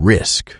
risk.